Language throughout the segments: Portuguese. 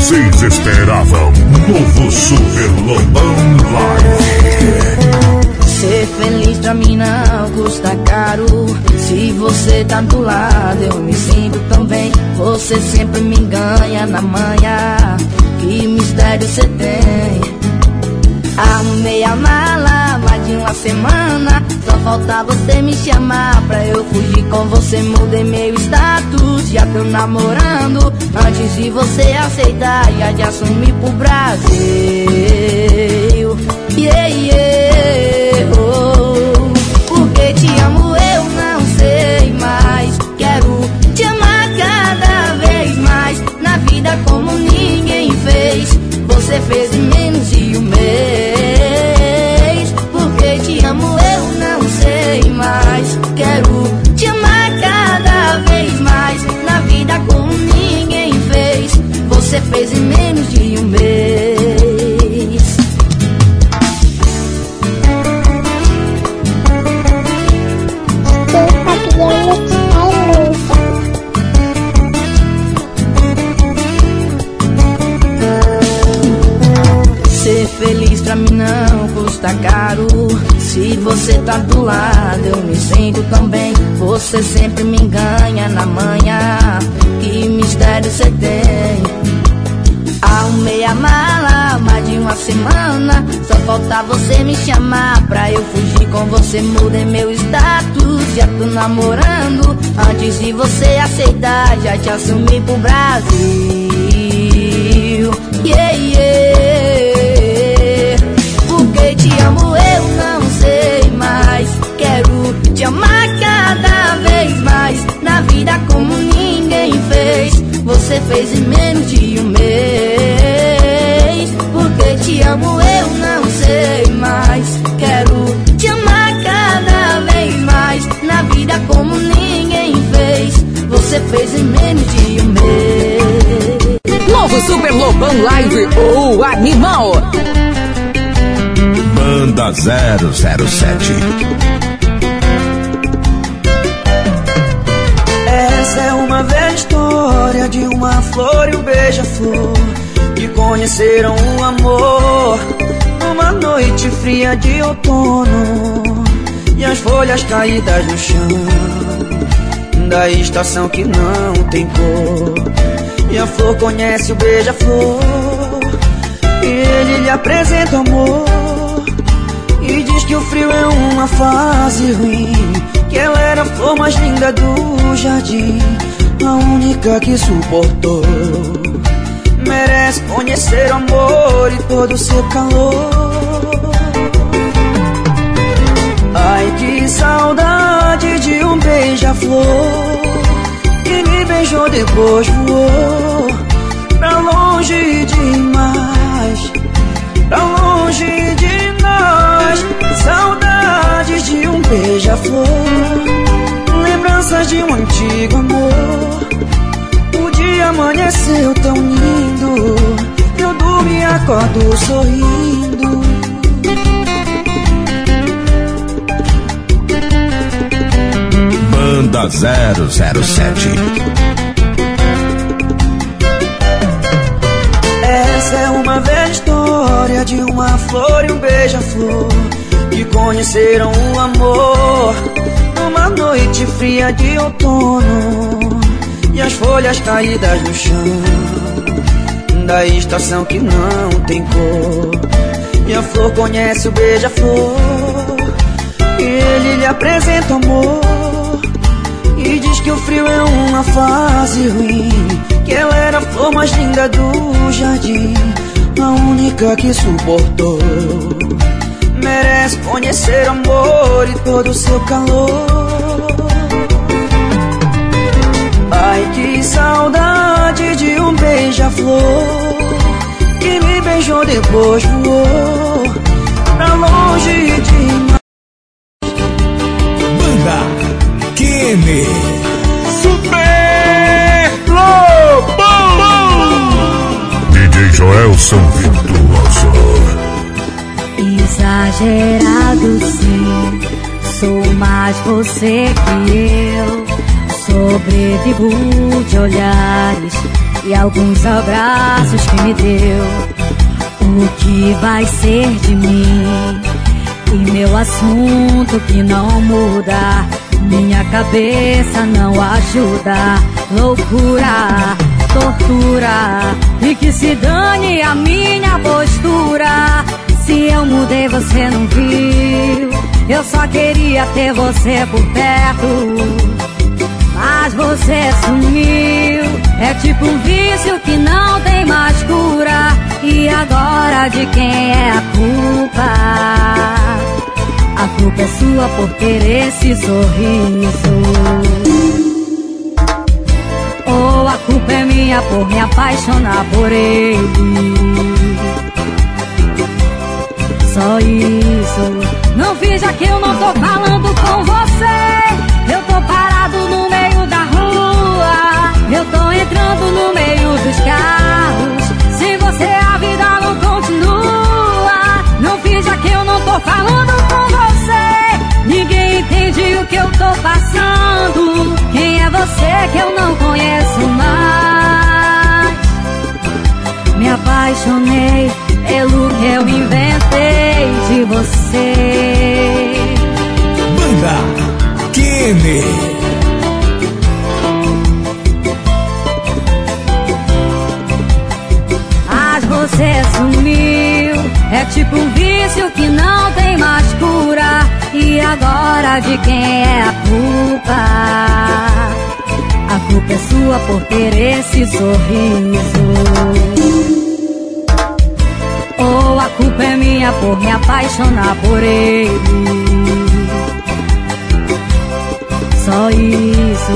vocês esperavam. Novo Super Lobão Live. Ser feliz pra mim não custa caro. Se você tá do lado, eu me sinto tão bem. Você sempre me ganha na manhã. Que mistério você tem? Arrumei a mala, uma semana. Só falta você me chamar pra eu fugir com você. Mudei meu status, já tô namorando. Antes de você aceitar, já te assumi pro Brasil. Yeah, yeah, oh. Porque te amo, eu não sei mais. Quero te amar cada vez mais. Na vida como ninguém fez. Você fez menos de Você fez em menos de um mês. Ser feliz pra mim não custa caro. Se você tá do lado, eu me sinto tão bem. Você sempre me ganha na manhã. Que mistério você tem? Arrumei a mala, mais de uma semana. Só falta você me chamar pra eu fugir com você. Mudei meu status, já tô namorando. Antes de você aceitar, já te assumi pro Brasil. Yeah, yeah. Porque te amo, eu não sei mais. Quero te amar cada vez mais. Na vida como ninguém fez. Você fez em menos de um mês. Porque te amo, eu não sei mais. Quero te amar cada vez mais. Na vida como ninguém fez. Você fez em menos de um mês. Novo Super Lobão Live, o animal. Banda 007. De uma flor e um beija-flor que conheceram o amor. Numa noite fria de outono e as folhas caídas no chão da estação que não tem cor. E a flor conhece o beija-flor e ele lhe apresenta o amor. E diz que o frio é uma fase ruim Que ela era a flor mais linda do jardim A única que suportou Merece conhecer o amor e todo o seu calor. Ai que saudade de um beija-flor Que me beijou depois voou Pra longe demais Pra longe de nós. Saudades de um beija-flor Lembranças de um antigo amor. O dia amanheceu tão lindo Eu durmo e acordo sorrindo. Banda 007. Essa é uma velha história de uma flor e um beija-flor que conheceram o amor numa noite fria de outono e as folhas caídas no chão da estação que não tem cor. E a flor conhece o beija-flor e ele lhe apresenta amor e diz que o frio é uma fase ruim Que ela era a flor mais linda do jardim A única que suportou Merece conhecer o amor e todo o seu calor Ai que saudade de um beija-flor Que me beijou depois voou Pra longe de Banda Kene. Super Lobão! DJ Joelson Virtuoso. Exagerado sim, sou mais você que eu. Sobrevivo de olhares e alguns abraços que me deu. O que vai ser de mim? E meu assunto que não muda. Minha cabeça não ajuda. Loucura, tortura. E que se dane a minha postura. Se eu mudei, você não viu. Eu só queria ter você por perto mas você sumiu. É tipo um vício que não tem mais cura. E agora de quem é a culpa? A culpa é sua por ter esse sorriso. Ou a culpa é minha por me apaixonar por ele. Só isso. Não finja que eu não tô falando com você. Eu tô parado no meio da rua. Eu tô entrando no meio dos carros. Se você a vida não continua, não finja que eu não tô falando com você. Ninguém entende o que eu tô passando. Quem é você que eu não conheço mais? Me apaixonei pelo que eu inventei de você. Banda Kenny. Mas você sumiu. É tipo um vício que não tem mais cura. E agora de quem é a culpa? A culpa é sua por ter esse sorriso. Culpa é minha por me apaixonar por ele. Só isso.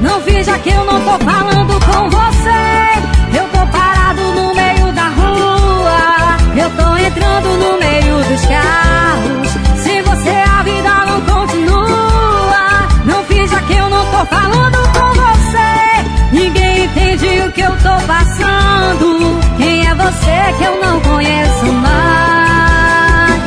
Não finja que eu não tô falando com você. Eu tô parado no meio da rua. Eu tô entrando no meio dos carros. Se você a vida não continua, não finja que eu não tô falando com você. Ninguém entende o que eu tô passando. É você que eu não conheço mais?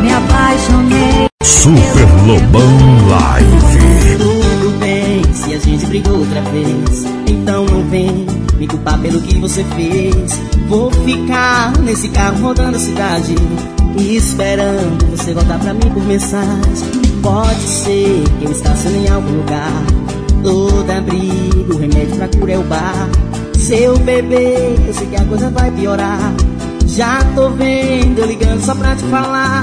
Me apaixonei. Super Lobão Live. Tudo bem, se a gente brigou outra vez, então não vem me culpar pelo que você fez. Vou ficar nesse carro rodando a cidade, esperando você voltar pra mim por mensagem. Pode ser que eu estacione em algum lugar, todo abrigo, remédio pra cura é o bar. Seu bebê, eu sei que a coisa vai piorar. Já tô vendo, eu ligando só pra te falar.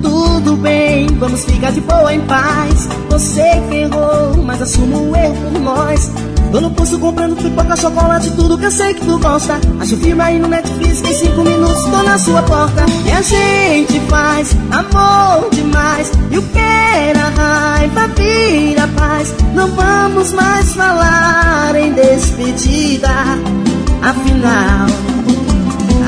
Tudo bem, vamos ficar de boa em paz. Você que errou, mas assumo o erro por nós. Tô no posto comprando pipoca, chocolate, tudo que eu sei que tu gosta. Acho filme aí no Netflix, em cinco minutos tô na sua porta. E a gente faz amor demais. E o que era raiva vira paz. Não vamos mais falar em despedida. Afinal.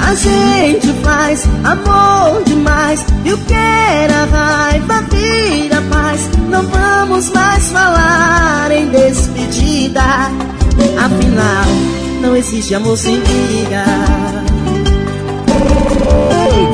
A gente faz amor demais. E o que era raiva vira paz. Não vamos mais falar em despedida. Afinal, não existe amor sem briga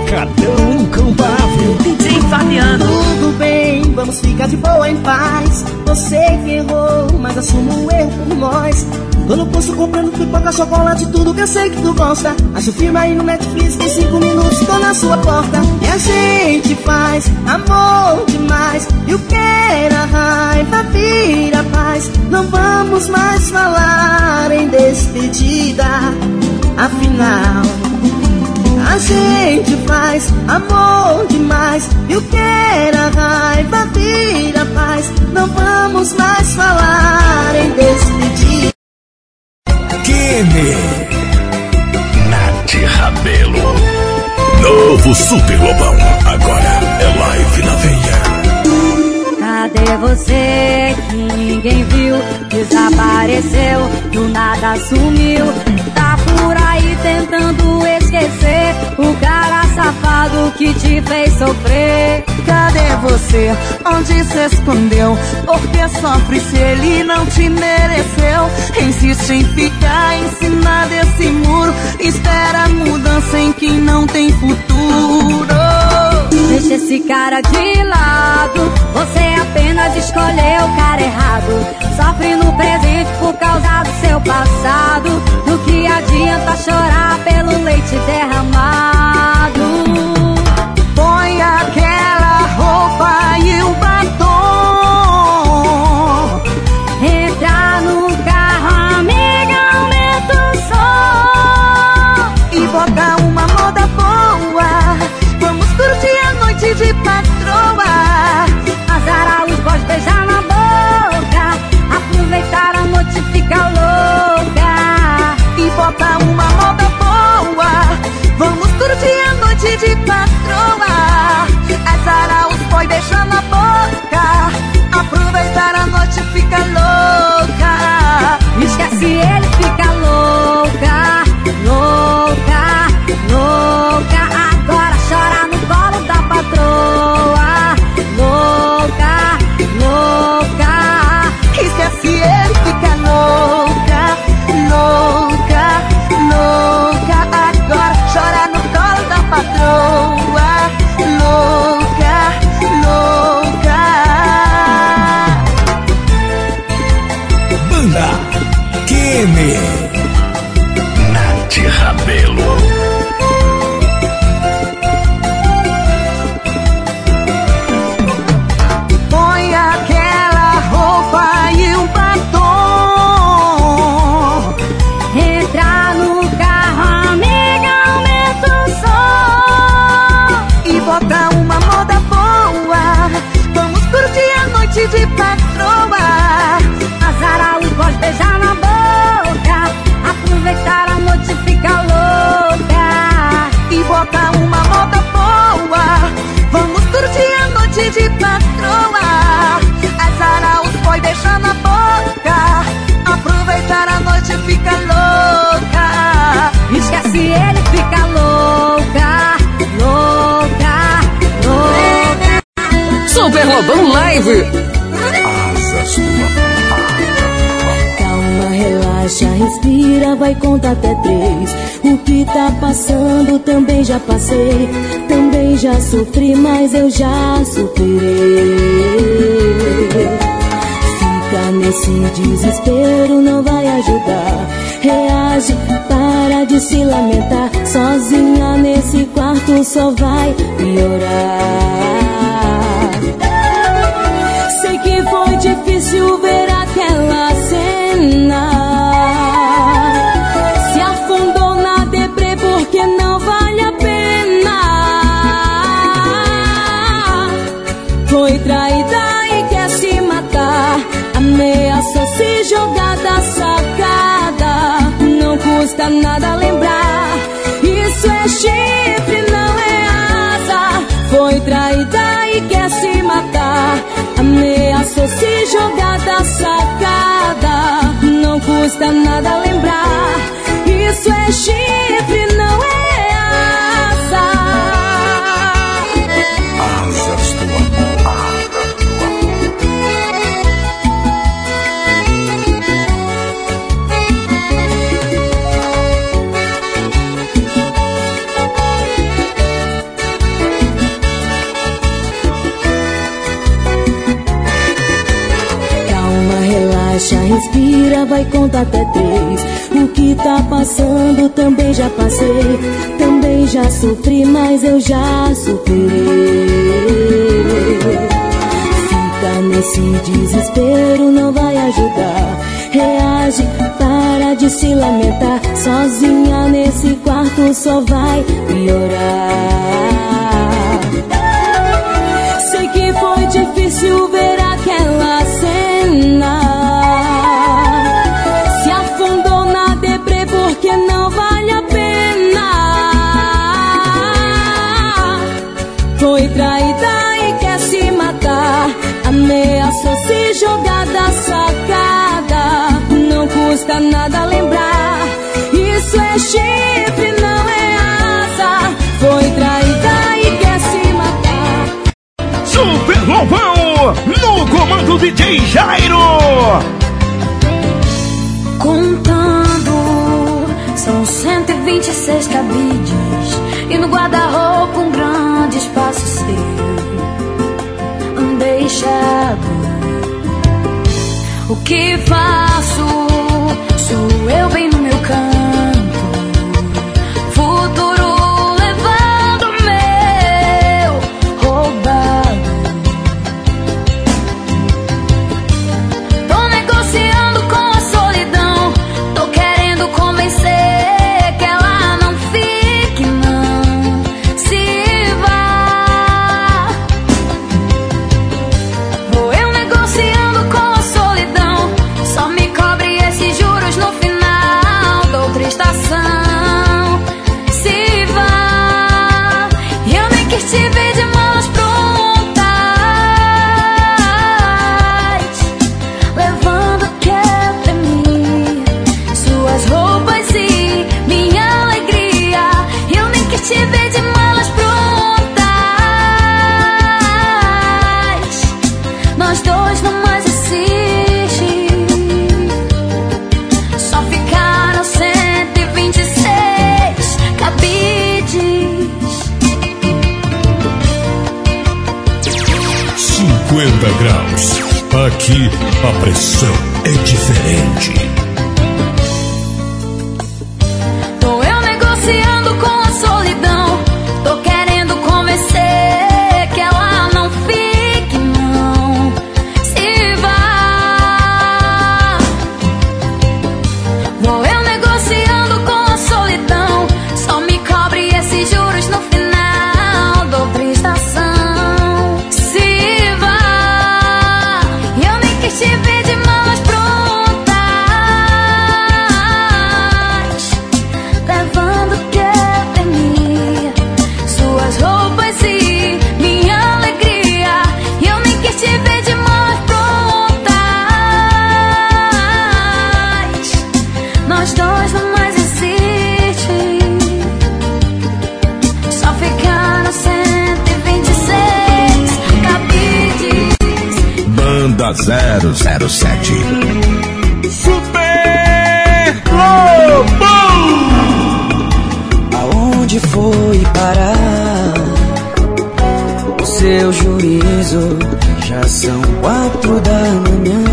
Cadão incomparável. DJ Fabiano. Tudo bem, vamos ficar de boa em paz. Você que errou, mas assumo o erro por nós. Tô no posto comprando pipoca, chocolate, tudo que eu sei que tu gosta. Acho filme aí no Netflix, em cinco minutos tô na sua porta. E a gente faz amor demais. E o que era raiva vira paz. Não vamos mais falar em despedida. Afinal a gente faz amor demais E o que era raiva vira paz Não vamos mais falar em despedida Kenny. Nath Rabelo. Novo Super Lobão. Agora é live na veia. Cadê você que ninguém viu? Desapareceu, do nada sumiu. Tá por aí tentando esquecer safado que te fez sofrer. Cadê você? Onde se escondeu? Por que sofre se ele não te mereceu? Insiste em ficar em cima desse muro. Espera mudança em quem não tem futuro. Deixa esse cara de lado, você apenas escolheu o cara errado. Sofre no presente por causa do seu passado. Do que adianta chorar pelo leite derramado? De patroa. Lobão Live. Asas tua Calma, relaxa, respira, vai contar até três. O que tá passando também já passei. Também já sofri, mas eu já superei. Fica nesse desespero, não vai ajudar. Reage, para de se lamentar. Sozinha nesse quarto só vai piorar. Foi difícil ver aquela cena. Se afundou na deprê porque não vale a pena. Foi traída e quer se matar. Ameaçou se jogar da sacada. Não custa nada lembrar. Isso é chifre, Se jogar da sacada. Não custa nada lembrar. Isso é chifre, não é respira, vai contar até três. O que tá passando também já passei. Também já sofri, mas eu já superei. Fica nesse desespero, não vai ajudar. Reage, para de se lamentar. Sozinha nesse quarto só vai piorar. Sei que foi difícil ver Lobão, no comando DJ Jairo. Contando, são 126 cabides E no guarda-roupa um grande espaço seu Deixado O que faço? Sou eu bem 50 graus. Aqui a pressão é diferente. Tô eu negociando com 007. Super Lobão! Aonde foi parar o seu juízo? Já são quatro da manhã.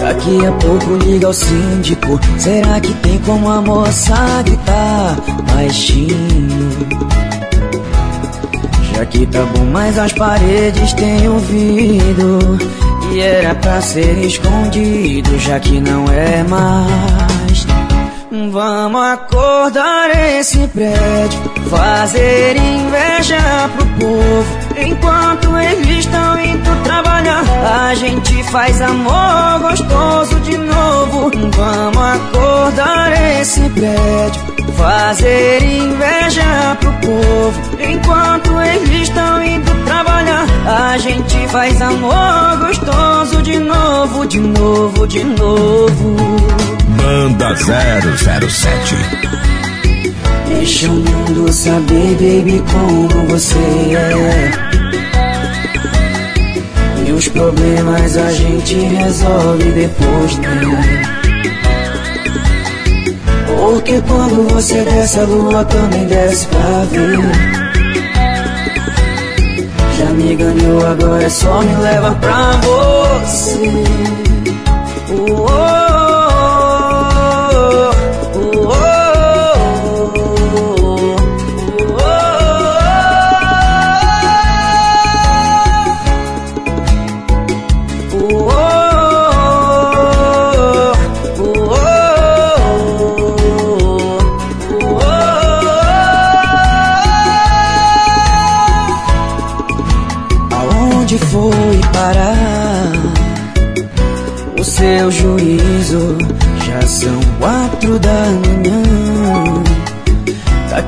Daqui a pouco liga ao síndico. Será que tem como a moça gritar baixinho? Já que tá bom, mas as paredes têm ouvido. E era pra ser escondido, já que não é mais. Vamos acordar esse prédio, fazer inveja pro povo. Enquanto eles estão indo trabalhar, a gente faz amor gostoso de novo. Vamos acordar esse prédio, fazer inveja pro povo. Enquanto eles estão indo trabalhar, a gente faz amor gostoso de novo, de novo, de novo. Banda 007. Deixa o mundo saber, baby, como você é. E os problemas a gente resolve depois, né? Porque quando você desce, a lua também desce pra ver. Já me ganhou, agora é só me leva pra você. Oh, oh,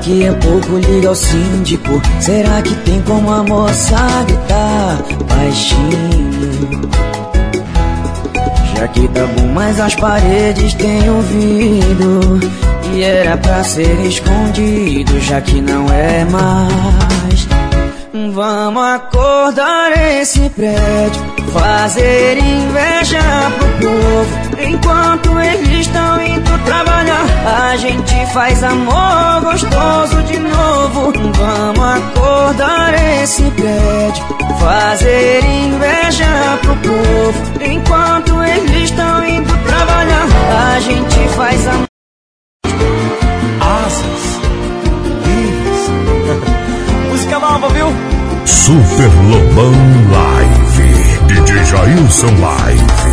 Daqui a pouco liga ao síndico. Será que tem como a moça gritar baixinho? Já que tá bom, mas as paredes têm ouvido. E era pra ser escondido, já que não é mais. Vamos acordar esse prédio, fazer inveja pro povo. Enquanto eles estão indo trabalhar, a gente faz amor gostoso de novo. Vamos acordar esse prédio, fazer inveja pro povo. Enquanto eles estão indo trabalhar, a gente faz amor. Asas, música nova, viu? Super Lobão Live. DJ Jailson Live.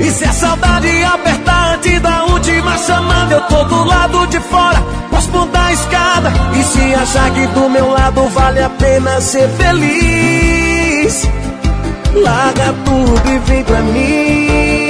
E se a saudade apertar antes da última chamada, eu tô do lado de fora, próximo da escada. E se achar que do meu lado vale a pena ser feliz, larga tudo e vem pra mim.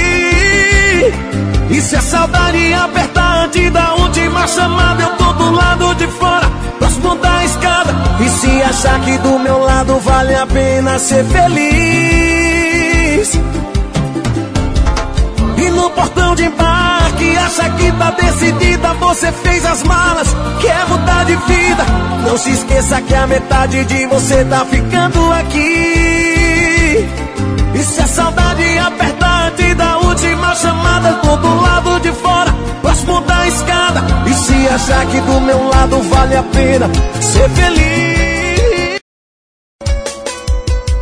E se a saudade apertar antes da última chamada, eu tô do lado de fora, próximo da escada. E se achar que do meu lado vale a pena ser feliz. E no portão de embarque, acha que tá decidida, você fez as malas, quer mudar de vida. Não se esqueça que a metade de você tá ficando aqui. E se a saudade apertar antes da última chamada, eu tô do lado de fora, próximo da escada. E se achar que do meu lado vale a pena ser feliz.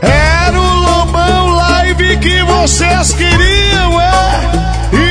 Era o Lobão Live que vocês queriam, é? Então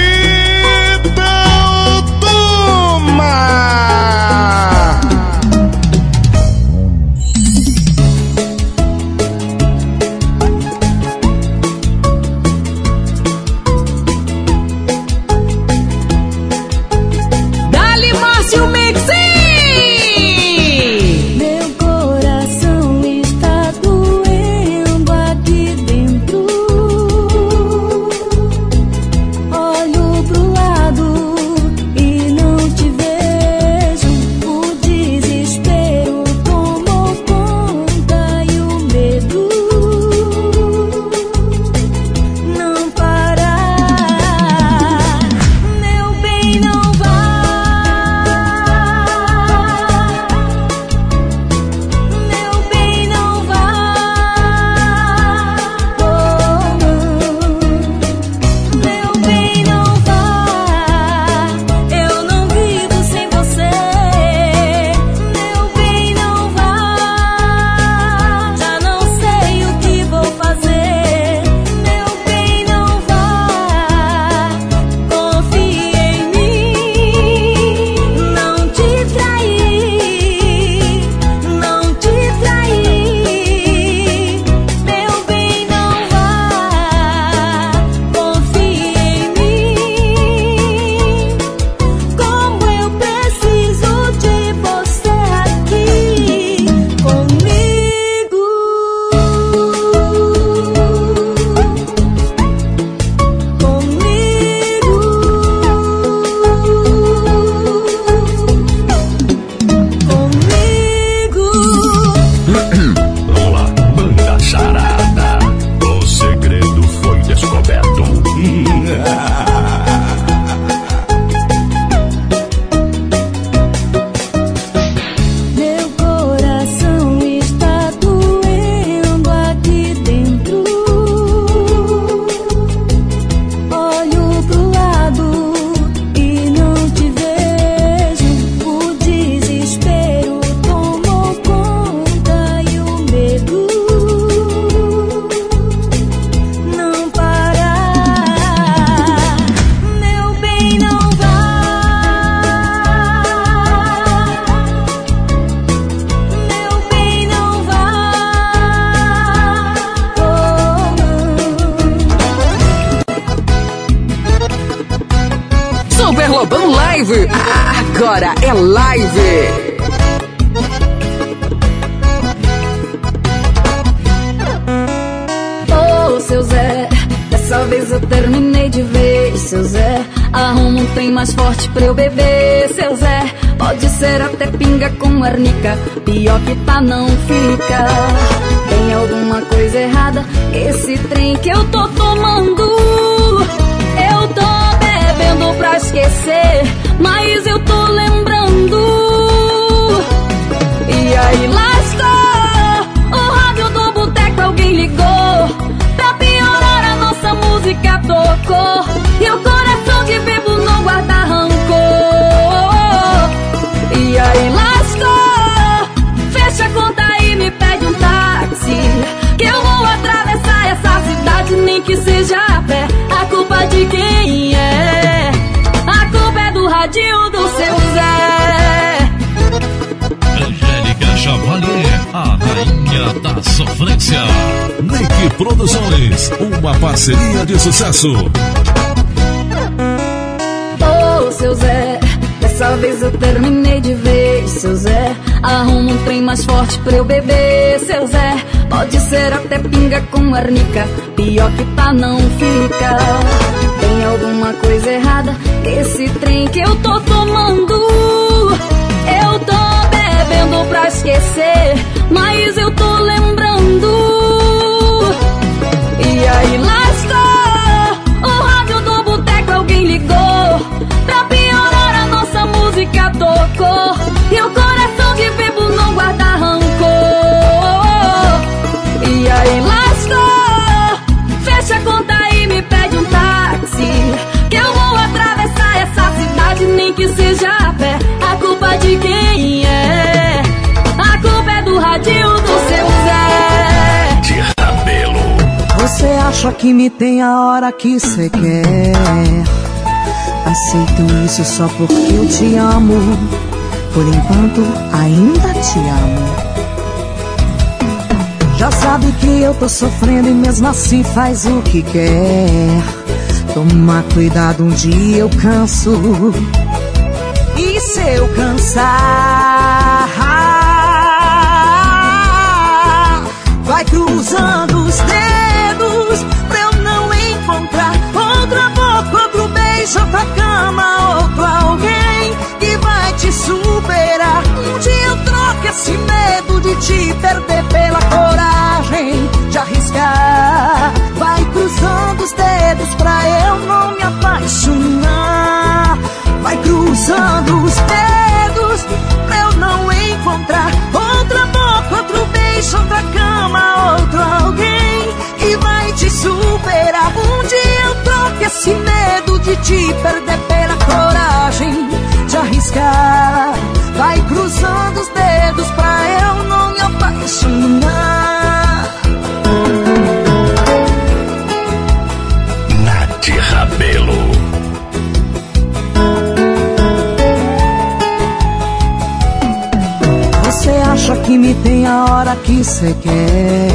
Lobão Live. Agora é live. Ô, seu Zé, dessa vez eu terminei de vez, seu Zé. Arruma um trem mais forte pra eu beber, seu Zé. Pode ser até pinga com arnica, pior que tá não fica. Tem alguma coisa errada, esse trem que eu tô tomando. Pra esquecer, mas eu tô lembrando. E aí lascou, o rádio do boteco alguém ligou. Pra piorar a nossa música tocou. E o coração de bebo não guarda rancor. E aí lascou, fecha a conta e me pede um táxi. Que eu vou atravessar essa cidade, nem que seja a pé. A culpa de quem é? É do seu Zé. Angélica Chavalier, a rainha da sofrência. Nick Produções, uma parceria de sucesso. Ô, seu Zé, dessa vez eu terminei de vez, seu Zé. Arruma um trem mais forte pra eu beber, seu Zé. Pode ser até pinga com arnica, pior que tá não fica. Tem alguma coisa errada, esse trem que eu tô tomando. Eu tô bebendo pra esquecer, mas eu tô lembrando. E aí lascou, o rádio do boteco alguém ligou. Pra piorar a nossa música tocou. Nem que seja a pé. A culpa de quem é? A culpa é do radinho do seu Zé. De Rabelo. Você acha que me tem a hora que você quer? Aceito isso só porque eu te amo. Por enquanto, ainda te amo. Já sabe que eu tô sofrendo e mesmo assim faz o que quer. Toma cuidado, um dia eu canso. E se eu cansar? Vai cruzando os dedos pra eu não encontrar outra boca, outro beijo, outra cama, outro alguém que vai te superar. Um dia eu troco esse medo de te perder pela coragem de arriscar. Vai cruzando os dedos pra eu não me apaixonar. Vai cruzando os dedos pra eu não encontrar outra boca, outro beijo, outra cama, outro alguém que vai te superar. Um dia eu troco esse medo de te perder pela coragem de arriscar. Vai cruzando os dedos pra eu não me apaixonar. Acha que me tem a hora que você quer?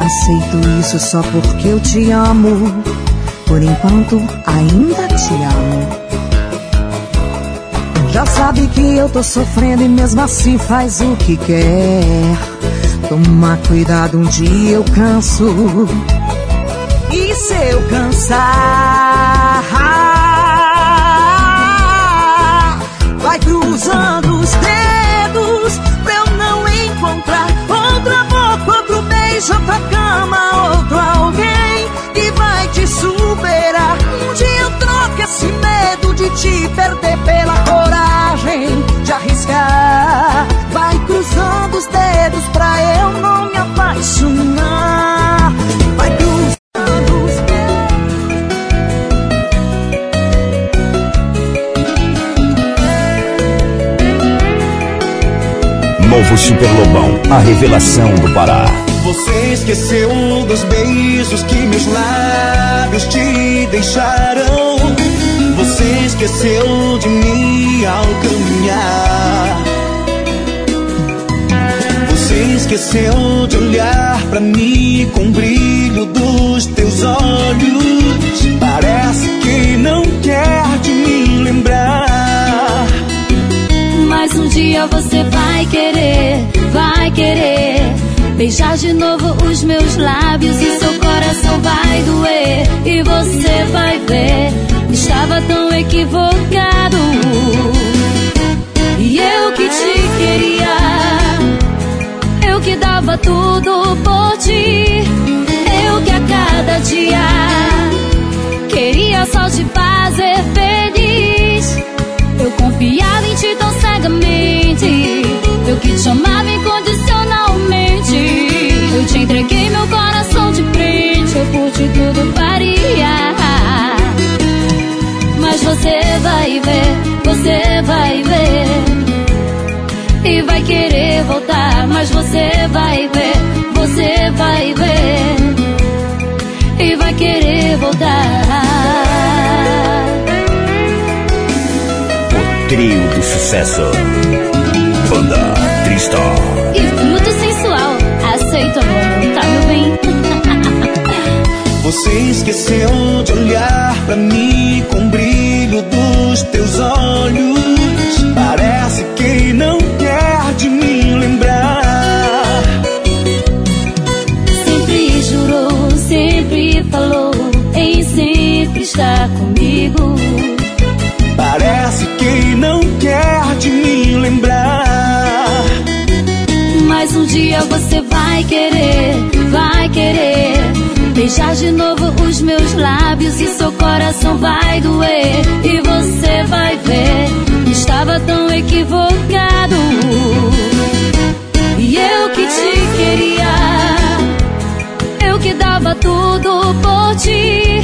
Aceito isso só porque eu te amo. Por enquanto, ainda te amo. Já sabe que eu tô sofrendo e mesmo assim faz o que quer. Toma cuidado, um dia eu canso. E se eu cansar? Vai cruzando os dedos beijo, outra cama, outro alguém que vai te superar. Um dia eu troco esse medo de te perder Novo Super Lobão, a revelação do Pará. Você esqueceu dos beijos que meus lábios te deixaram. Você esqueceu de mim ao caminhar. Você esqueceu de olhar pra mim com o brilho dos teus olhos. Parece que não quer de mim você vai querer, vai querer beijar de novo os meus lábios e seu coração vai doer e você vai ver, estava tão equivocado. E eu que te queria, eu que dava tudo por ti, eu que a cada dia queria só te fazer confiava em ti tão cegamente, eu que te amava incondicionalmente. Eu te entreguei meu coração de frente, eu por ti tudo faria. Mas você vai ver, você vai ver. E vai querer voltar, mas você vai ver, você vai ver. E vai querer voltar. Trio do sucesso. Banda Tristar. E muito sensual, aceito amor, tá meu bem? Você esqueceu de olhar pra mim com o brilho dos teus olhos. Parece que não quer de mim lembrar. Sempre jurou, sempre falou em sempre estar comigo. Dia você vai querer, vai querer beijar de novo os meus lábios e seu coração vai doer e você vai ver, estava tão equivocado. E eu que te queria, eu que dava tudo por ti,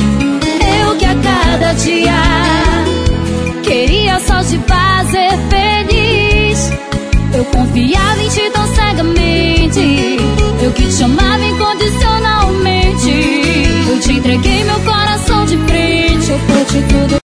eu que a cada dia queria só te fazer feliz. Eu confiava em ti tão ti tudo.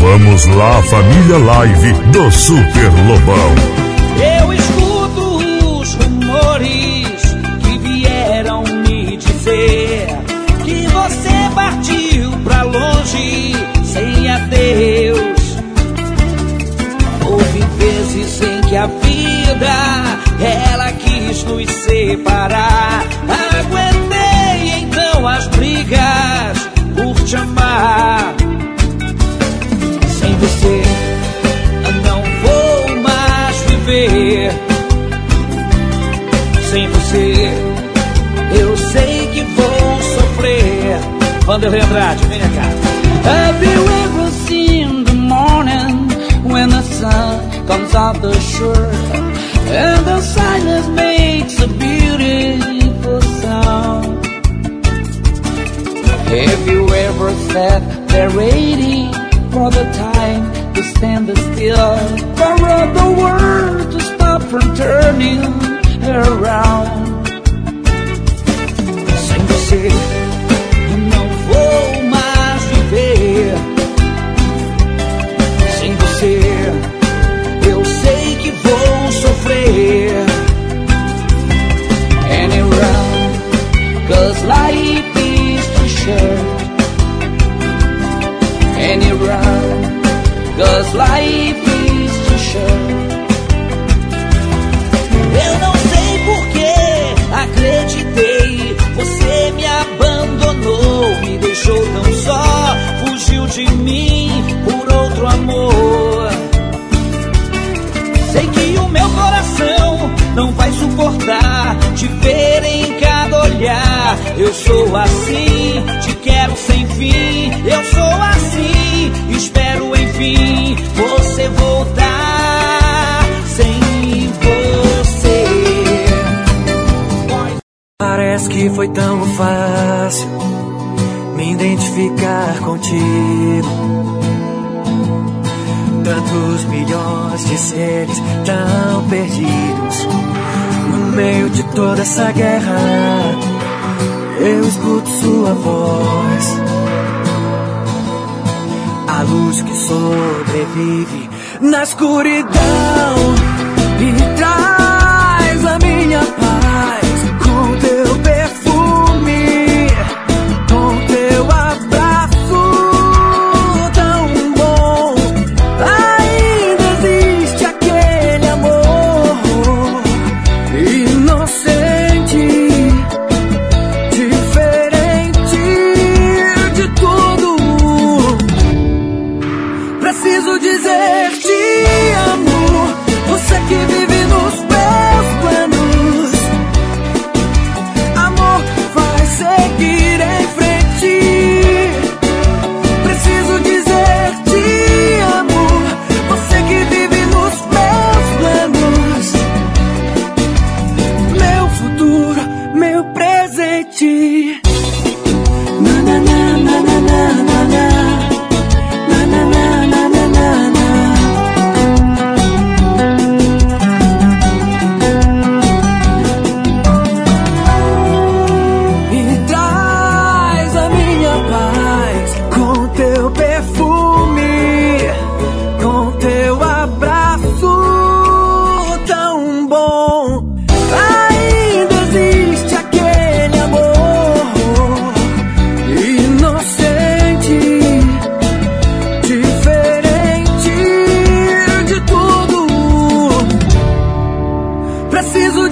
Vamos lá, família live do Super Lobão. Vida ela quis nos separar. Aguentei então as brigas por te amar. Sem você não vou mais viver. Sem você eu sei que vou sofrer. Vanderlei Andrade, vem cá. Have you ever seen the morning when the sun comes out the shore and the silence makes a beautiful sound? Have you ever for the time to stand still for the world to stop from turning around? Life is too. Eu não sei porquê, acreditei. Você me abandonou, me deixou tão só, fugiu de mim por outro amor. Sei que o meu coração não vai suportar te ver em cada olhar. Eu sou assim, te quero sem você voltar sem você. Parece que foi tão fácil me identificar contigo. Tantos milhões de seres tão perdidos no meio de toda essa guerra. Eu escuto sua voz, a luz que sobrevive na escuridão. Dói demais o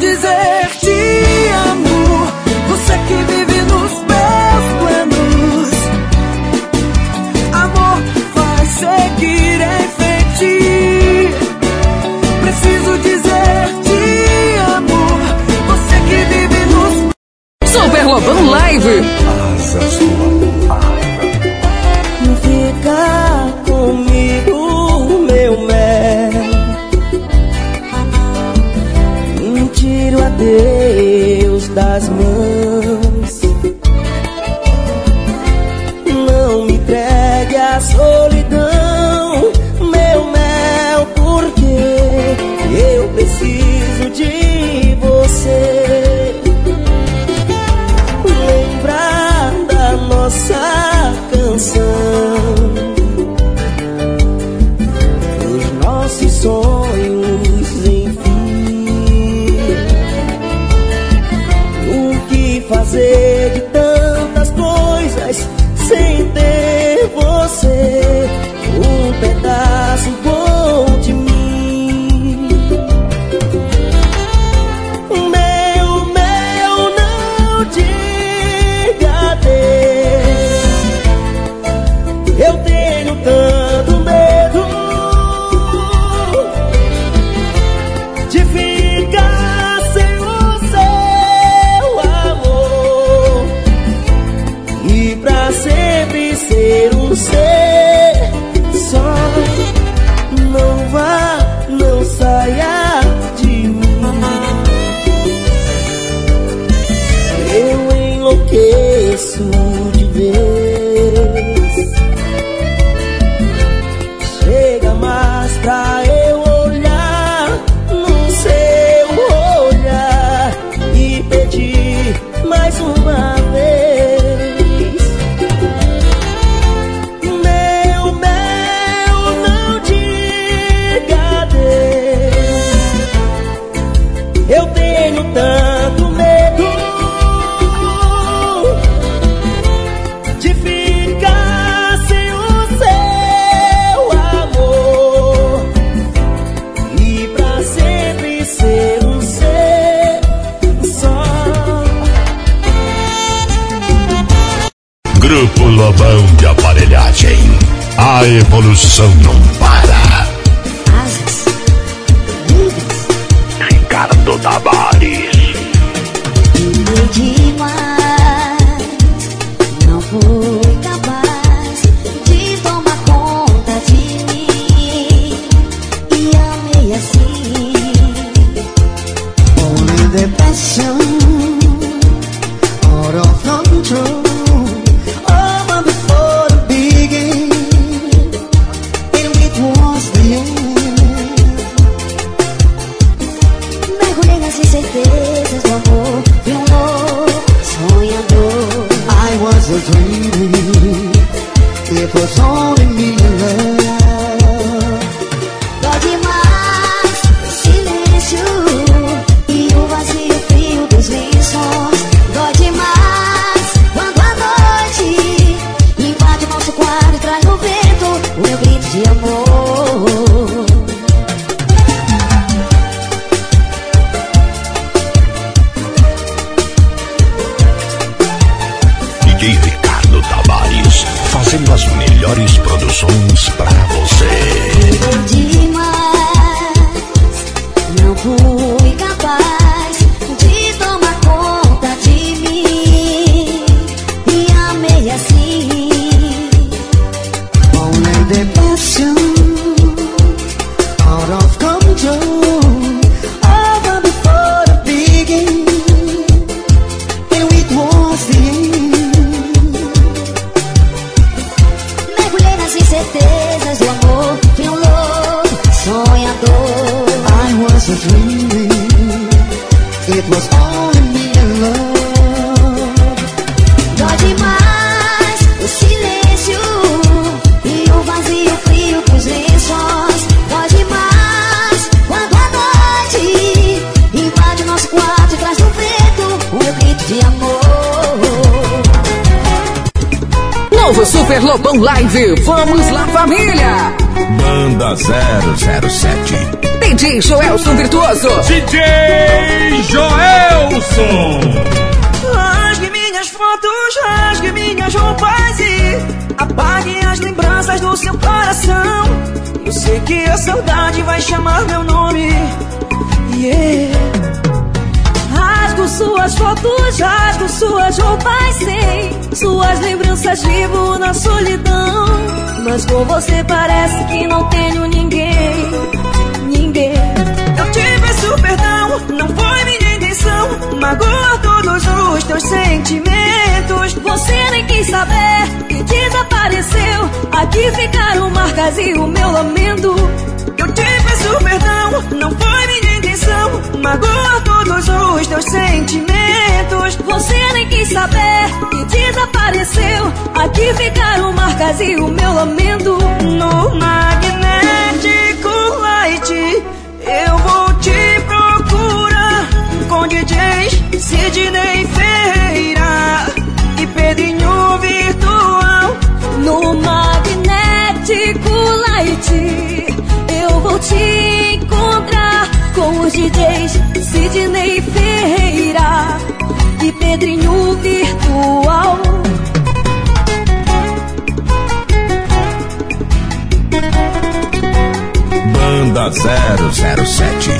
silêncio Super Lobão Live. Vamos lá, família. Banda 007. DJ Joelson Virtuoso. DJ Joelson. Rasgue minhas fotos, rasgue minhas roupas e apague as lembranças do seu coração. Eu sei que a saudade vai chamar meu nome. Yeah. Rasgo suas fotos, rasgo suas roupas, sem suas lembranças vivo na solidão. Mas com você parece que não tenho ninguém, ninguém. Eu te peço perdão, não foi minha intenção. Magoa todos os teus sentimentos. Você nem quis saber e desapareceu. Aqui ficaram marcas e o meu lamento. Eu te peço perdão, não foi minha intenção. Magoa todos os teus sentimentos. Você nem quis saber e desapareceu. Aqui ficaram marcas e o meu lamento. No magnético light, eu vou te procurar com DJs Sidney Feira e Pedrinho Virtual. No magnético light, eu vou te os DJs Sidney Ferreira e Pedrinho Virtual. Banda 007.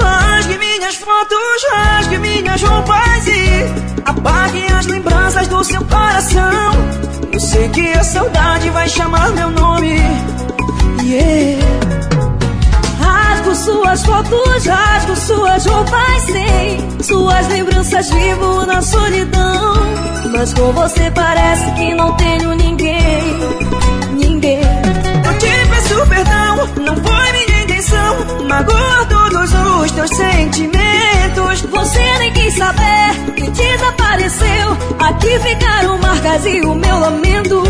Rasgue minhas fotos, rasgue minhas roupas e apague as lembranças do seu coração. Sei que a saudade vai chamar meu nome. Yeah. Rasgo suas fotos, rasgo suas roupas, sem suas lembranças vivo na solidão. Mas com você parece que não tenho ninguém. Aqui ficaram marcas e o meu lamento.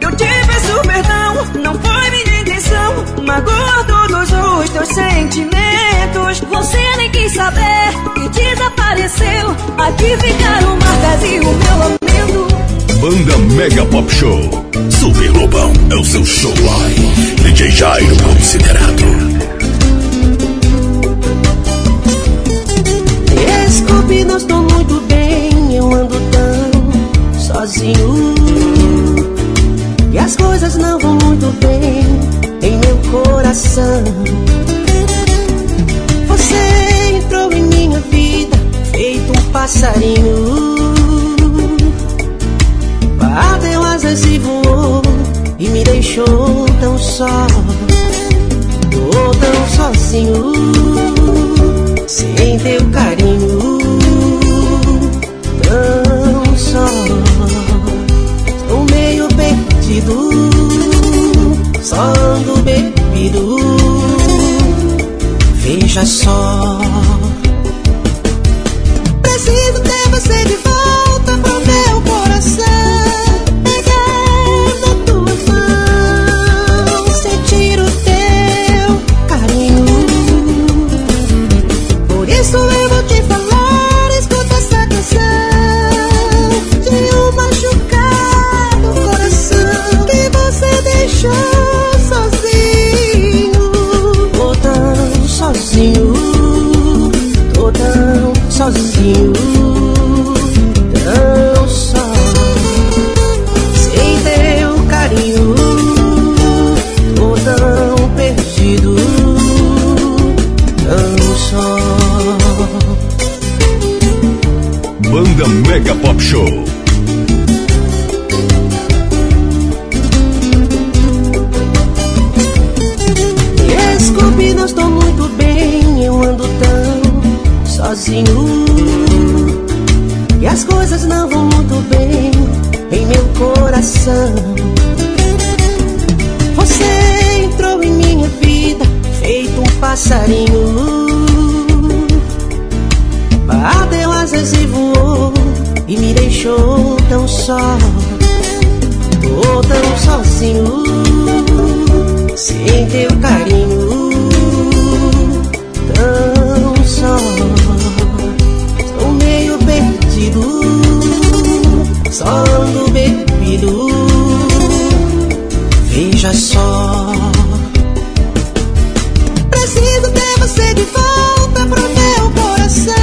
Eu te peço perdão, não foi minha intenção. Magoa todos os teus sentimentos. Você nem quis saber e desapareceu. Aqui ficaram marcas e o meu lamento. Banda Mega Pop Show. Super Lobão é o seu show live. DJ Jairo considerado. Desculpe, não estou muito bem. Eu ando tão sozinho. E as coisas não vão muito bem em meu coração. Você entrou em minha vida, feito um passarinho. Bateu asas e voou e me deixou tão só. Tô tão sozinho, sem teu carinho. Tão só, estou meio perdido, só ando bebido. Veja só. Preciso ter você de volta sozinho, tão só, sem teu carinho, ou tão perdido, tão só. Banda Mega Pop Show. Você entrou em minha vida, feito um passarinho. Bateu asas e voou e me deixou tão só. Tô tão sozinho, sem teu carinho. Veja só. Preciso ter você de volta pro meu coração.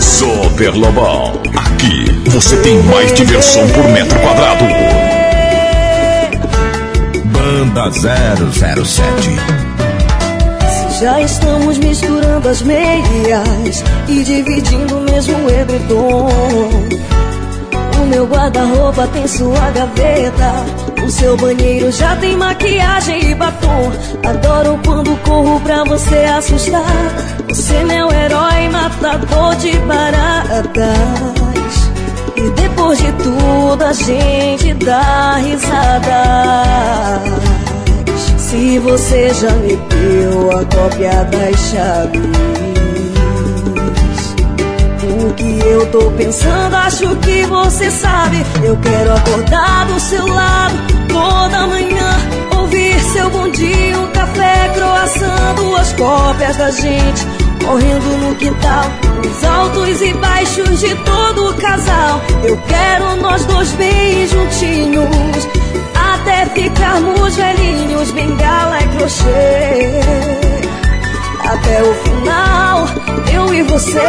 Super Lobão. Aqui você tem mais diversão por metro quadrado. Banda 007. Se já estamos misturando as meias e dividindo o mesmo edredom. O meu guarda-roupa tem sua gaveta. O seu banheiro já tem maquiagem e batom. Adoro quando corro pra você assustar. Você é meu herói, matador de baratas. E depois de tudo a gente dá risadas. Se você já me deu a cópia das chaves. O que eu tô pensando, acho que você sabe. Eu quero acordar do seu lado toda manhã. Ouvir seu bom dia, um café, croação, duas cópias da gente. Correndo no quintal, os altos e baixos de todo o casal. Eu quero nós dois bem juntinhos. Ficarmos velhinhos, bengala e crochê. Até o final, eu e você.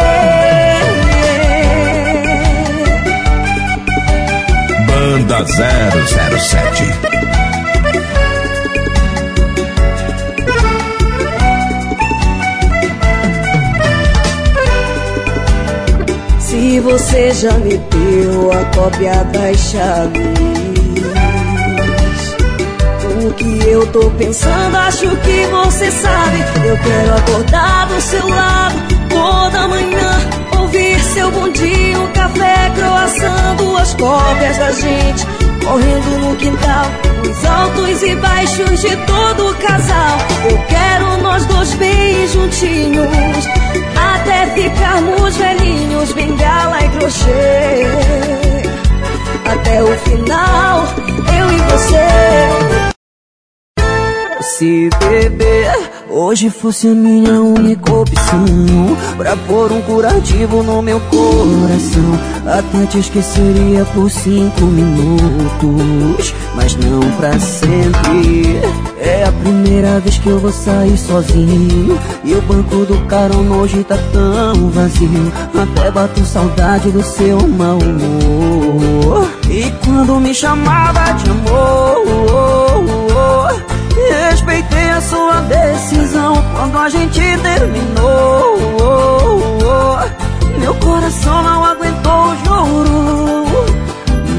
Banda 007. Se você já me deu a cópia das chaves. O que eu tô pensando, acho que você sabe. Eu quero acordar do seu lado toda manhã. Ouvir seu bom dia, um café, croação, duas cópias da gente. Correndo no quintal, os altos e baixos de todo o casal. Eu quero nós dois bem juntinhos. Até ficarmos velhinhos, bengala e crochê. Até o final, eu e você. Se beber. Hoje fosse a minha única opção Pra pôr um curativo no meu coração. Até te esqueceria por cinco minutos. Mas não pra sempre. É a primeira vez que eu vou sair sozinho. E o banco do carona hoje tá tão vazio. Até bato saudade do seu mau humor. E quando me chamava de amor a sua decisão quando a gente terminou. Meu coração não aguentou o choro,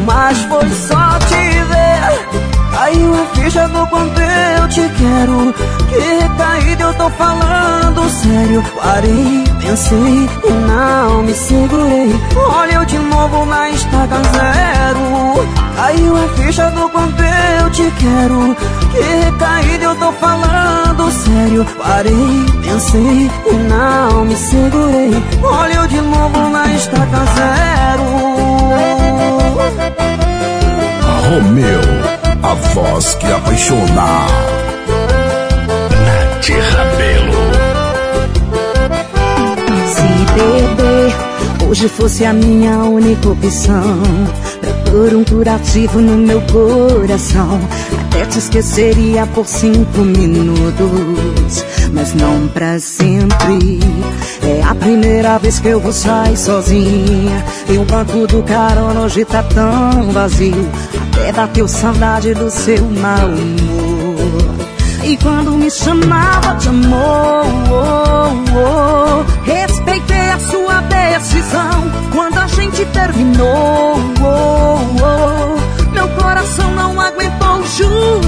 mas foi só te ver. Caiu a ficha do quanto eu te quero. Que recaída eu tô falando sério. Parei, pensei e não me segurei. Olha eu de novo na estaca zero. Caiu a ficha do quanto eu te quero. Que recaída eu tô falando sério. Parei, pensei e não me segurei. Olha eu de novo na estaca zero. Romeu, a voz que apaixona. Nath Rabelo. Se beber hoje fosse a minha única opção Pôr um curativo no meu coração. Até te esqueceria por cinco minutos Mas não pra sempre. É a primeira vez que eu vou sair sozinha. E o banco do carona hoje tá tão vazio. Até bateu saudade do seu mau humor. E quando me chamava de amor oh, oh, a sua decisão Quando a gente terminou oh, oh, Meu coração não aguentou, juro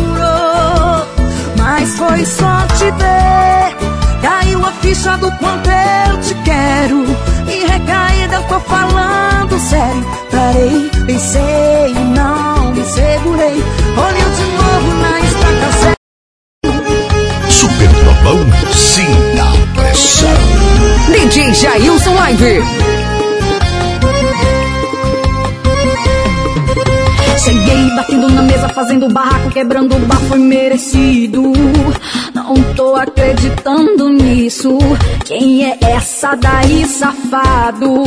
Mas foi só te ver Caiu a ficha do quanto eu te quero. E recaída eu tô falando sério. Parei, pensei, não me segurei. Olhei de novo na estaca zero Super Lobão, sinta a pressão. DJ Jailson Live. Cheguei batendo na mesa, fazendo barraco, quebrando o bafo merecido. Não tô acreditando nisso. Quem é essa daí, safado?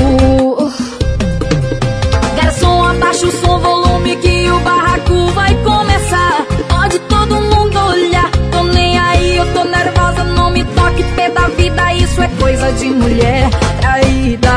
Garçom, abaixa o som, volume que o barraco é coisa de mulher traída.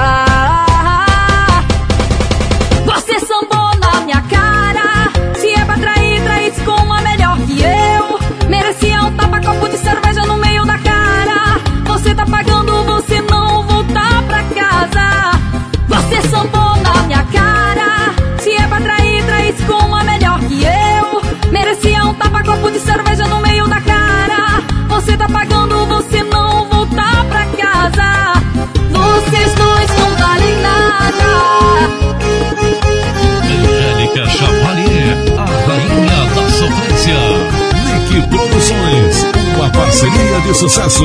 Você sambou na minha cara. Se é pra trair, traísse com uma melhor que eu. Merecia um tapa-copo de cerveja no meio da cara. Você tá pagando, você não voltar pra casa. Você sambou na minha cara. Se é pra trair, traísse com uma melhor que eu. Merecia um tapa-copo de cerveja no meio da cara. Você tá pagando, Produções, uma parceria de sucesso.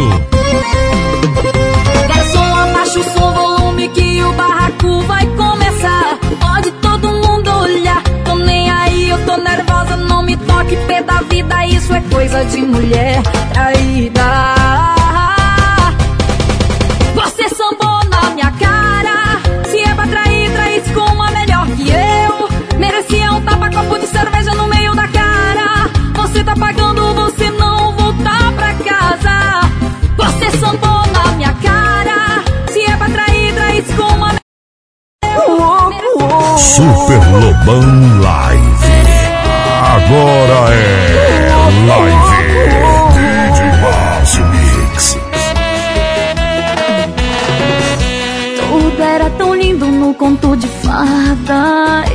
Garçom, abaixa o som, volume que o barraco vai começar. Pode todo mundo olhar, tô nem aí, eu tô nervosa, não me toque, pé da vida, isso é coisa de mulher traída. Você sambou na minha cara, se é pra trair, traísse com uma melhor que eu. Merecia um tapa-copo de cerveja no meio da Na minha cara. Se é pra trair, traísse com uma. Super Lobão Live. Agora é live. Márcio Mix. Tudo era tão lindo no conto de fadas.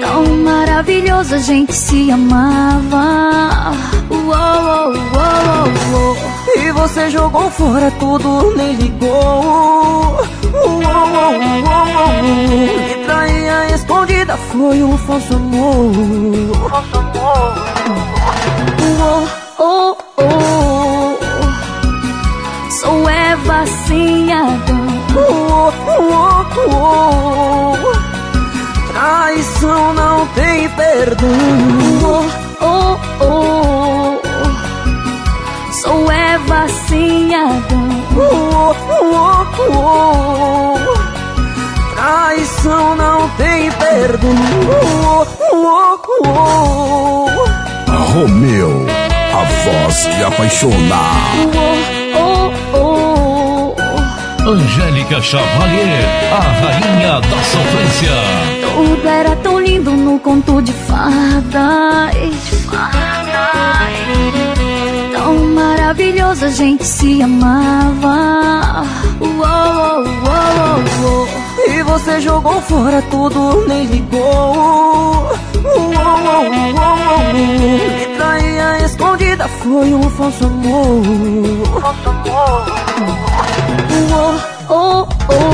Tão maravilhoso, a gente se amava. Uou, uou, uou. E você jogou fora tudo, nem ligou. E traía escondida foi um falso amor. Falso amor. Uou. Sou sem Adão. Uou, uou, uou. Traição não tem perdão. Uou. Adão. Uou, uou, uou. Traição não tem perdão. Uou, uou, uou. Romeu, a voz que apaixona. Oh, oh, Angélica Chavalier, a rainha da sofrência. Tudo era tão lindo no conto de fadas. Tão maravilhoso, a gente se amava. Uou, uou, uou. E você jogou fora tudo, nem ligou. E traía escondida foi um falso amor. Falso amor. Uou, oh, oh.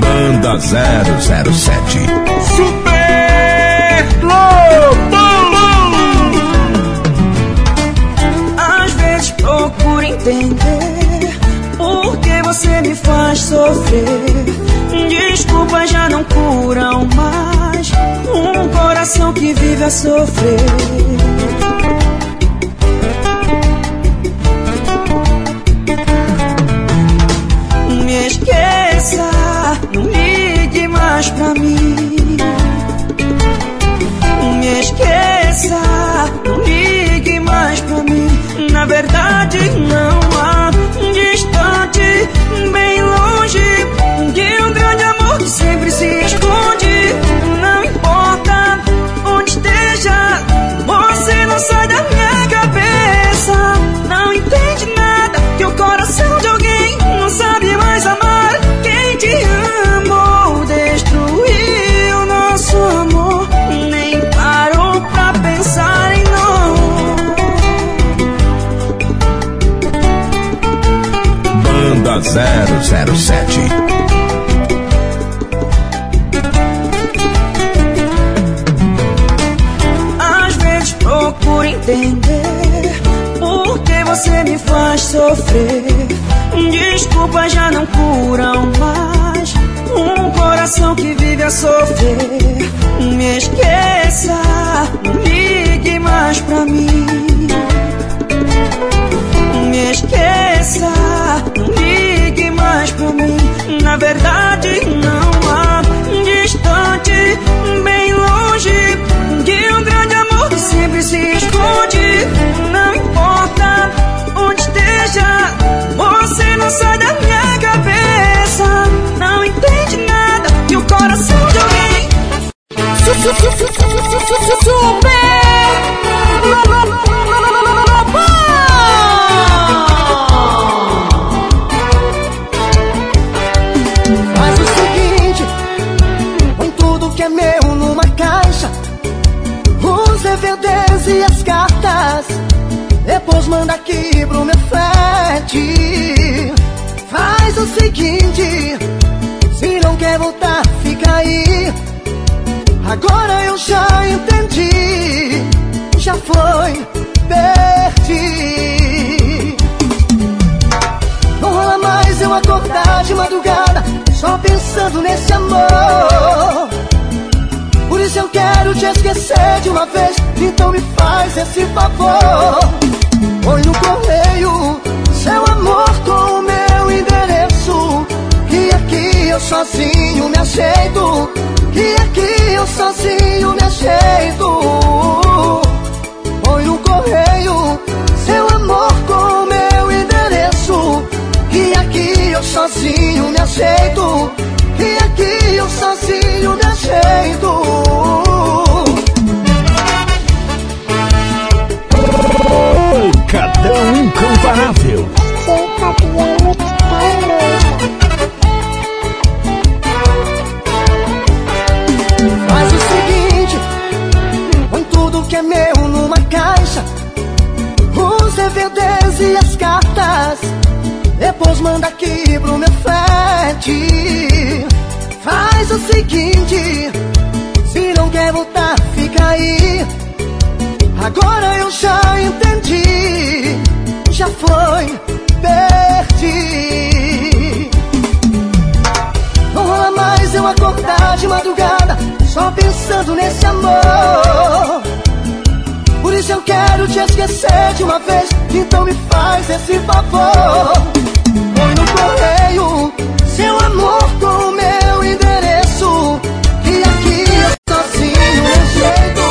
Banda 007. Lobão! Às vezes procuro entender por que você me faz sofrer. Desculpas já não curam mais um coração que vive a sofrer. verdade não. 007. Às vezes procuro entender por que você me faz sofrer. Desculpas já não curam mais um coração que vive a sofrer. Me esqueça, não ligue mais pra mim. Me esqueça, mim. Na verdade, não há distante, bem longe. Que um grande amor sempre se esconde. Não importa onde esteja, você não sai da minha cabeça. Não entende nada que o coração de alguém. Faz DVDs e as cartas. Depois manda aqui pro meu flat. Faz o seguinte, se não quer voltar, fica aí. Agora eu já entendi, já foi, perdi. Não rola mais eu acordar de madrugada Só pensando nesse amor Por isso eu quero te esquecer de uma vez. Então me faz esse favor. Põe no correio Seu amor com o meu endereço. Que aqui eu sozinho me ajeito. Que aqui eu sozinho me ajeito. Põe no correio Seu amor com o meu endereço. Que aqui eu sozinho me aceito Que aqui eu sozinho me aceito Pancadão incomparável. Faz o seguinte Põe tudo que é meu numa caixa. Os DVDs e as cartas Depois manda aqui pro meu flat Faz o seguinte Se não quer voltar, fica aí. Agora eu já entendi Já foi, perdi Não rola mais eu acordar de madrugada Só pensando nesse amor. Por isso eu quero te esquecer de uma vez Então me faz esse favor correio Seu amor com o meu endereço Que aqui eu sozinho me jeito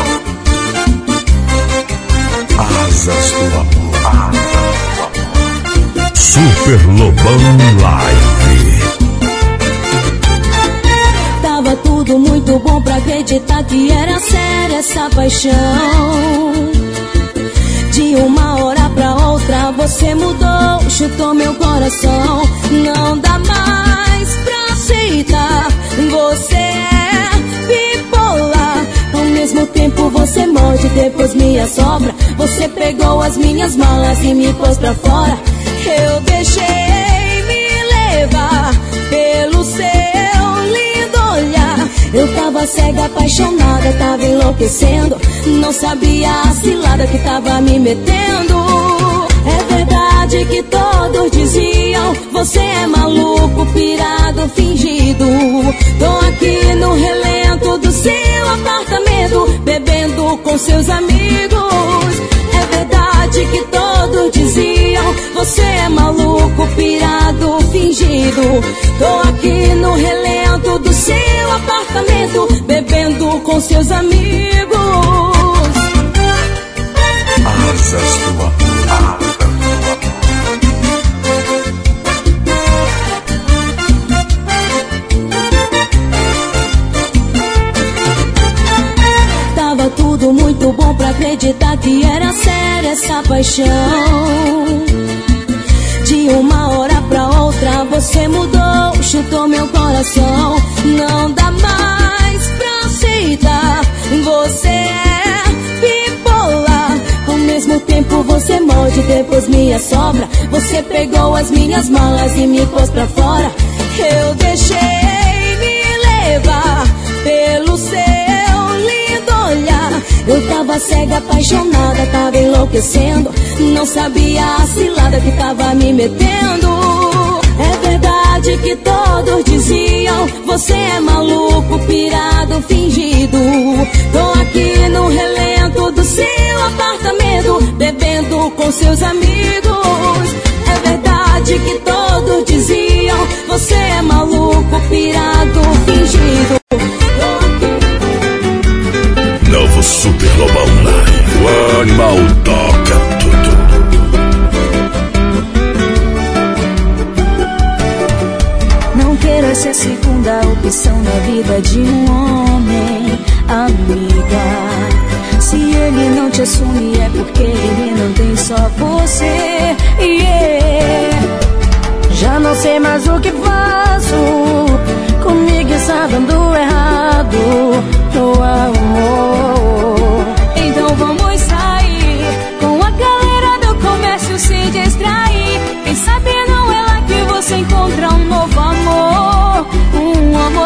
Asas do amor. Super Lobão Live. Tava tudo muito bom pra acreditar que era séria essa paixão. De uma hora pra outra você mudou, chutou meu coração. Não dá mais pra aceitar. Você é bipolar. Ao mesmo tempo você morde, depois me assopra. Você pegou as minhas malas e me pôs pra fora. Eu deixei Eu tava cega, apaixonada, tava enlouquecendo. Não sabia a cilada que tava me metendo. É verdade que todos diziam: Você é maluco, pirado, fingido. Tô aqui no relento do seu apartamento, bebendo com seus amigos. É verdade que todos diziam: Você é maluco, pirado, fingido. Tô aqui no relento do seu apartamento, bebendo com seus amigos. Acreditar que era séria essa paixão. De uma hora pra outra você mudou, chutou meu coração. Não dá mais pra aceitar. Você é bipolar. Ao mesmo tempo você morde, depois me assopra. Você pegou as minhas malas e me pôs pra fora. Eu deixei Eu tava cega, apaixonada, tava enlouquecendo. Não sabia a cilada que tava me metendo. É verdade que todos diziam: Você é maluco, pirado, fingido. Tô aqui no relento do seu apartamento, bebendo com seus amigos. É verdade que todos diziam: Você é maluco, pirado, fingido. Super Lobão Live. O animal toca tudo. Não queira ser segunda opção na vida de um homem, amiga. Se ele não te assume é porque ele não tem só você. Yeah. Já não sei mais o que faço. Comigo está dando errado. Oh, amor.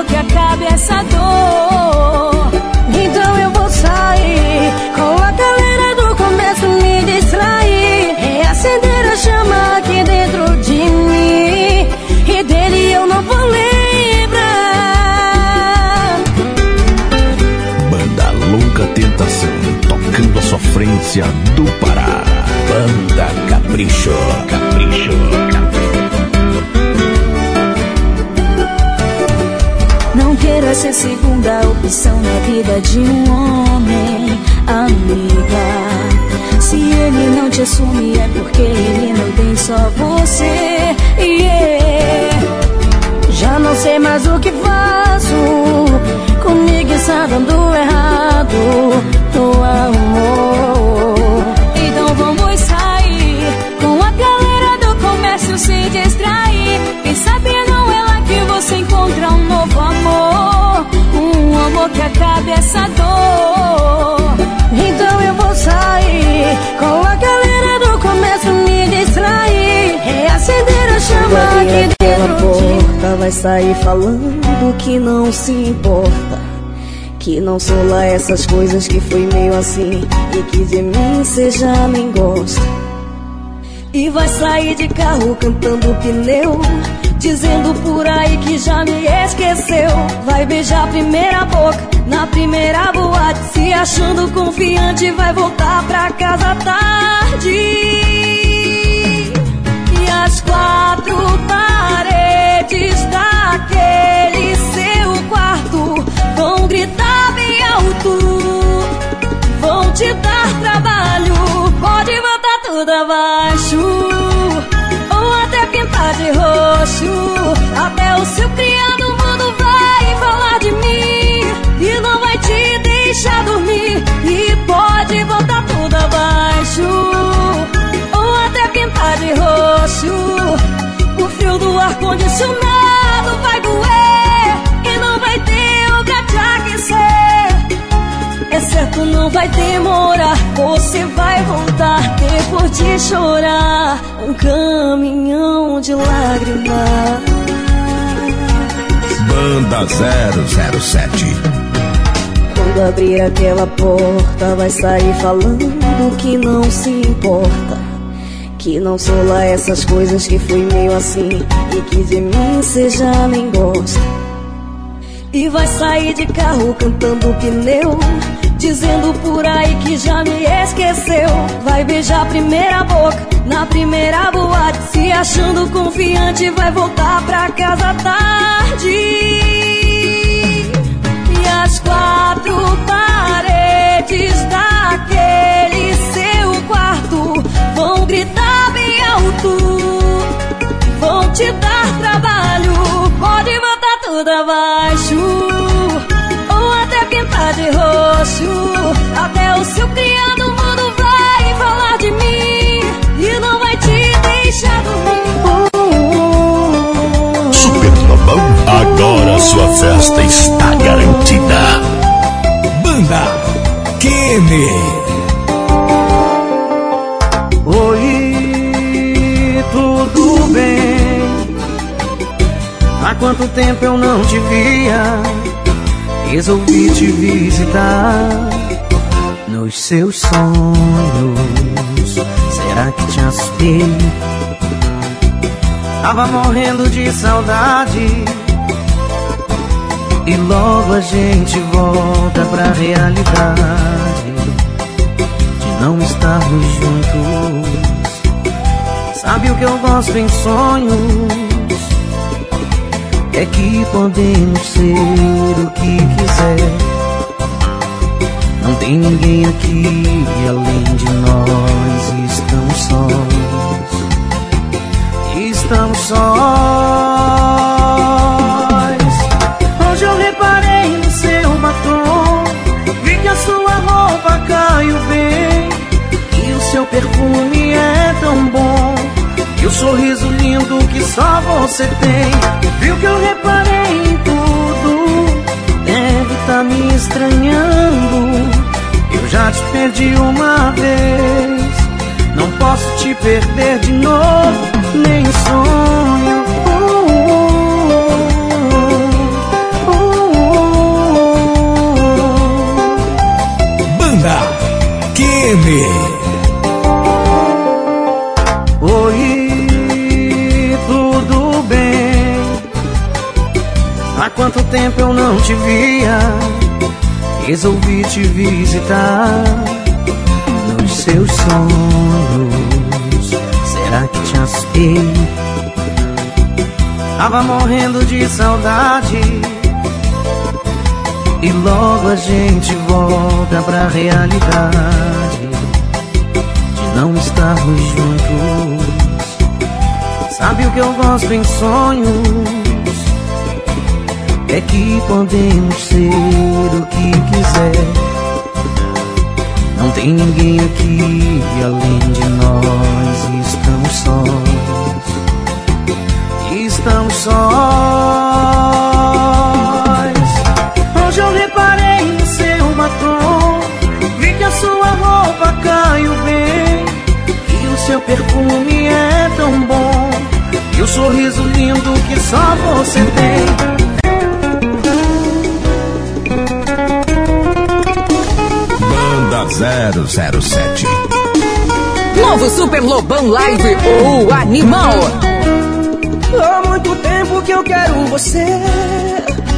Que acabe essa dor. Então eu vou sair com a galera do comércio me distrair. Reacender a chama aqui dentro de mim. E dele eu não vou lembrar. Banda Louca Tentação, tocando a sofrência do Pará. Banda Capricho, Queira ser segunda opção na vida de um homem, amiga. Se ele não te assume é porque ele não tem só você. Yeah. Já não sei mais o que faço. Comigo está dando errado. Oh, amor. Então vamos sair com a galera do comércio se distrair. Amor que acabe essa dor. Então eu vou sair com a galera do comércio me distrair. Reacender a chama aqui dentro de porta vai sair falando que não se importa. Que não sou lá essas coisas que fui meio assim e que de mim cê já nem gosta. E vai sair de carro cantando pneu Dizendo por aí que já me esqueceu. Vai beijar a primeira boca na primeira boate. Se achando confiante vai voltar pra casa tarde. E as quatro paredes daquele seu quarto Vão gritar bem alto. Vão te dar trabalho Pode botar tudo abaixo. Ou até pintar de Até o seu criado mundo vai falar de mim E não vai te deixar dormir E pode botar tudo abaixo Ou até pintar de roxo O frio do ar-condicionado vai doer E não vai ter o pra te aquecer é certo, não vai demorar. Você vai voltar depois de chorar. Um caminhão de lágrimas. Banda 007. Quando abrir aquela porta, vai sair falando que não se importa. Que não sou lá essas coisas que fui meio assim e que de mim cê já nem gosta. E vai sair de carro cantando pneu Dizendo por aí que já me esqueceu Vai beijar a primeira boca na primeira boate Se achando confiante vai voltar pra casa tarde. E as quatro paredes daquele seu quarto Vão gritar bem alto. Vão te dar trabalho Pode botar tudo abaixo. Ou até pintar de roxo Até o seu criado bom? Agora sua festa está garantida. Banda Kene. Oi, tudo bem? Há quanto tempo eu não te via? Resolvi te visitar nos seus sonhos. Será que te assustei? Tava morrendo de saudade E logo a gente volta pra realidade De não estarmos juntos Sabe o que eu gosto em sonhos? É que podemos ser o que quiser. Não tem ninguém aqui além de nós. Estamos sós. Estamos sós. Hoje eu reparei no seu batom. Vi que a sua roupa caiu bem. E o seu perfume é tão bom. E o sorriso lindo que só você tem Viu que eu reparei em tudo Deve tá me estranhando Eu já te perdi uma vez Não posso te perder de novo Nem sonho. Banda Kene. Quanto tempo eu não te via? Resolvi te visitar Nos seus sonhos Será que te assustei? Tava morrendo de saudade E logo a gente volta pra realidade De não estarmos juntos Sabe o que eu gosto em sonhos? É que podemos ser o que quiser. Não tem ninguém aqui além de nós. Estamos sós. Estamos sós. Hoje eu reparei no seu batom. Vi que a sua roupa caiu bem. E o seu perfume é tão bom. E o sorriso lindo que só você tem. Banda 007 Novo Super Lobão Live, o animal. Há muito tempo que eu quero você.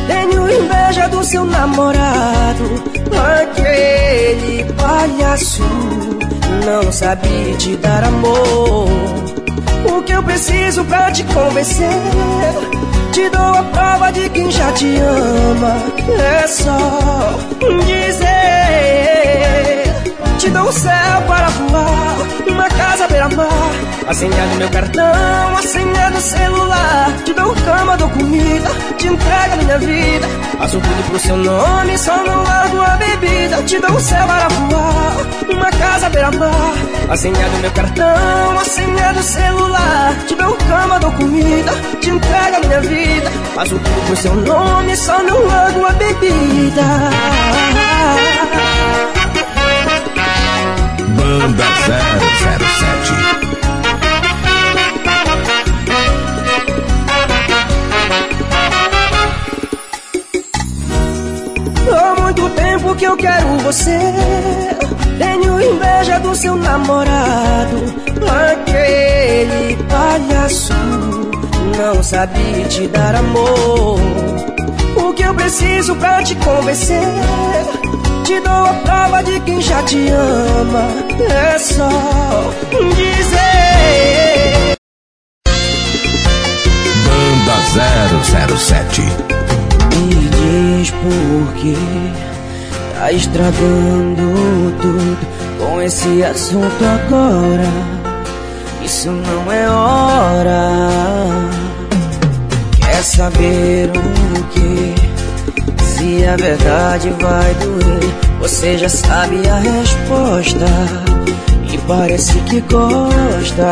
Tenho inveja do seu namorado. Aquele palhaço não sabe te dar amor. O que eu preciso pra te convencer? Te dou a prova de quem já te ama. É só dizer. Te dou um céu para voar, uma casa beira-mar. A senha do meu cartão, a senha do celular. Te dou cama, dou comida, te entrego a minha vida. Faço tudo pro seu nome, só não largo a bebida. Te dou um céu para voar, uma casa beira-mar. A senha do meu cartão, a senha do celular. Te dou cama, dou comida, te entrego a minha vida. Faço tudo pro seu nome, só não largo a bebida. Banda 007 Há muito tempo que eu quero você. Tenho inveja do seu namorado. Aquele palhaço não sabe te dar amor. O que eu preciso pra te convencer? Te dou a prova de quem já te ama. É só dizer. Banda 007 Me diz por que tá estragando tudo com esse assunto agora. Isso não é hora. Quer saber o que? Se a verdade vai doer, você já sabe a resposta. E parece que gosta.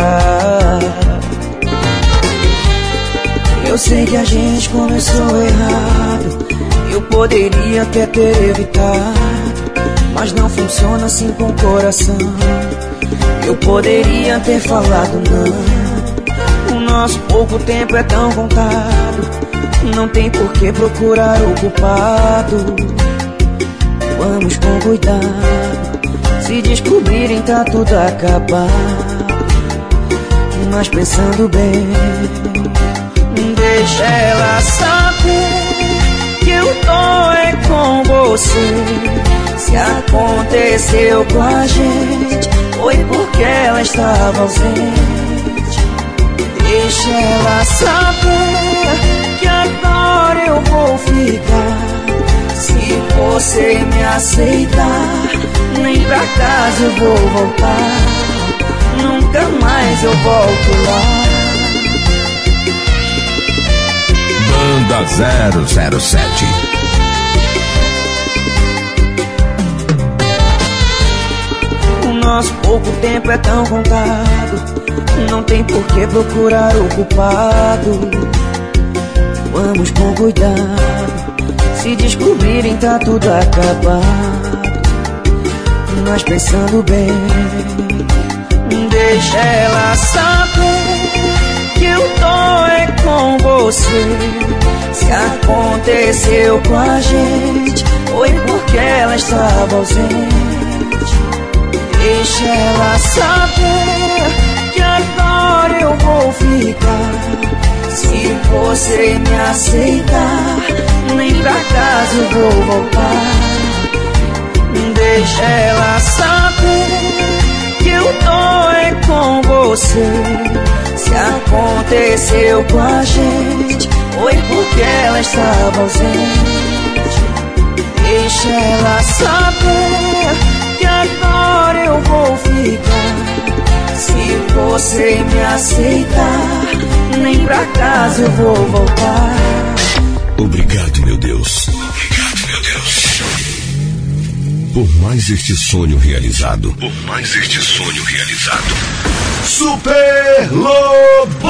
Eu sei que a gente começou errado. Eu poderia até ter evitado, mas não funciona assim com o coração. Eu poderia ter falado não. O nosso pouco tempo é tão contado. Não tem por que procurar o culpado. Vamos com cuidado. Se descobrirem, tá tudo acabado. Mas pensando bem, deixa ela saber que eu tô é com você. Se aconteceu com a gente, foi porque ela estava ausente. Deixa ela saber que agora eu vou ficar. Se você me aceitar, nem pra casa eu vou voltar. Nunca mais eu volto lá. Banda 007 O nosso pouco tempo é tão contado. Não tem por que procurar o culpado. Vamos com cuidado. Se descobrirem, tá tudo acabado. Mas pensando bem, deixa ela saber que eu tô é com você. Se aconteceu com a gente, foi porque ela estava ausente. Deixa ela saber agora eu vou ficar. Se você me aceitar, nem pra casa vou voltar. Deixa ela saber que eu tô é com você. Se aconteceu com a gente, foi porque ela estava ausente. Deixa ela saber que agora eu vou ficar. Se você me aceitar, nem pra casa eu vou voltar. Obrigado, meu Deus. Obrigado, meu Deus. Por mais este sonho realizado. Por mais este sonho realizado. Super Lobo!